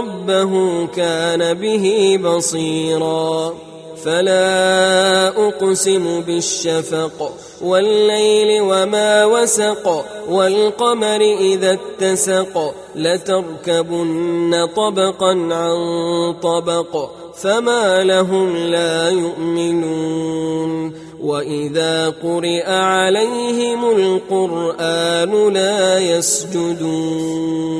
ربه كان به بصيرا. فلا أقسم بالشفق والليل وما وسق والقمر إذا اتسق لتركبن طبقا عن طبق فما لهم لا يؤمنون. وإذا قرئ عليهم القرآن لا يسجدون.